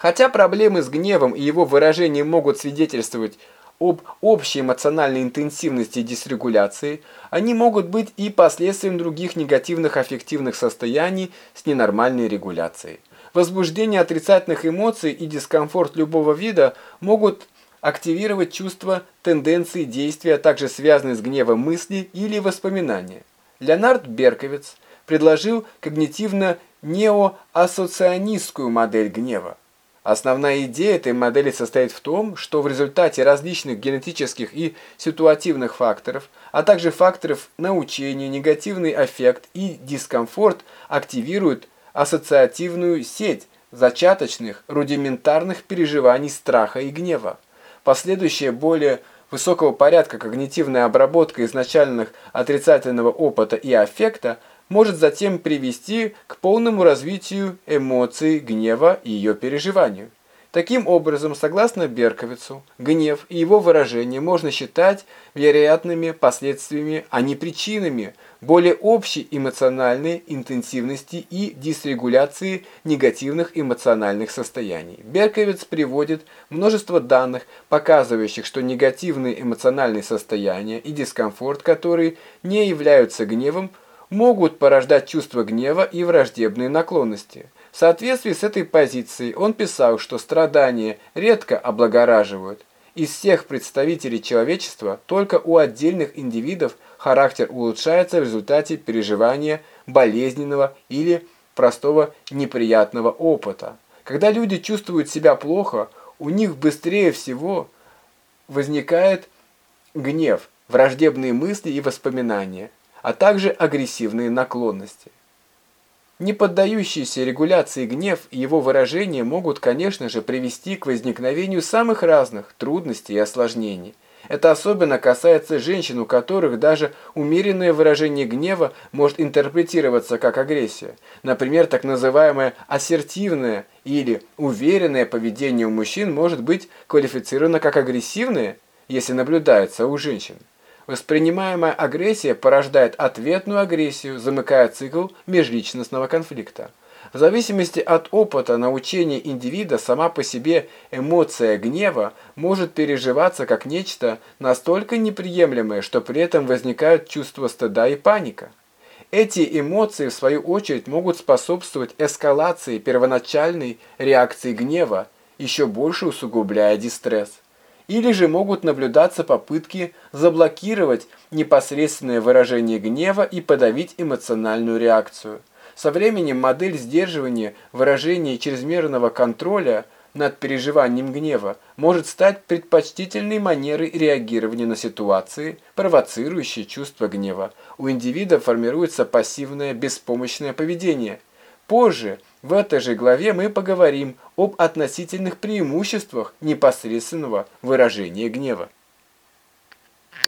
Хотя проблемы с гневом и его выражением могут свидетельствовать об общей эмоциональной интенсивности дисрегуляции, они могут быть и последствием других негативных аффективных состояний с ненормальной регуляцией. Возбуждение отрицательных эмоций и дискомфорт любого вида могут активировать чувства, тенденции, действия, а также связанные с гневом мысли или воспоминания. Леонард Берковиц предложил когнитивно-неоассоционистскую модель гнева. Основная идея этой модели состоит в том, что в результате различных генетических и ситуативных факторов, а также факторов научения, негативный эффект и дискомфорт активируют ассоциативную сеть зачаточных, рудиментарных переживаний страха и гнева. Последующая более высокого порядка когнитивная обработка изначальных отрицательного опыта и аффекта может затем привести к полному развитию эмоций, гнева и ее переживанию. Таким образом, согласно Берковицу, гнев и его выражение можно считать вероятными последствиями, а не причинами более общей эмоциональной интенсивности и дисрегуляции негативных эмоциональных состояний. Берковиц приводит множество данных, показывающих, что негативные эмоциональные состояния и дискомфорт, которые не являются гневом, могут порождать чувство гнева и враждебные наклонности. В соответствии с этой позицией он писал, что страдания редко облагораживают. Из всех представителей человечества только у отдельных индивидов характер улучшается в результате переживания болезненного или простого неприятного опыта. Когда люди чувствуют себя плохо, у них быстрее всего возникает гнев, враждебные мысли и воспоминания а также агрессивные наклонности. Не поддающиеся регуляции гнев и его выражения могут, конечно же, привести к возникновению самых разных трудностей и осложнений. Это особенно касается женщин, у которых даже умеренное выражение гнева может интерпретироваться как агрессия. Например, так называемое ассертивное или уверенное поведение у мужчин может быть квалифицировано как агрессивное, если наблюдается у женщин. Воспринимаемая агрессия порождает ответную агрессию, замыкая цикл межличностного конфликта. В зависимости от опыта научения индивида сама по себе эмоция гнева может переживаться как нечто настолько неприемлемое, что при этом возникают чувства стыда и паника. Эти эмоции, в свою очередь, могут способствовать эскалации первоначальной реакции гнева, еще больше усугубляя дистресс или же могут наблюдаться попытки заблокировать непосредственное выражение гнева и подавить эмоциональную реакцию. Со временем модель сдерживания выражения чрезмерного контроля над переживанием гнева может стать предпочтительной манерой реагирования на ситуации, провоцирующие чувство гнева. У индивида формируется пассивное беспомощное поведение. Позже – в этой же главе мы поговорим об относительных преимуществах непосредственного выражения гнева.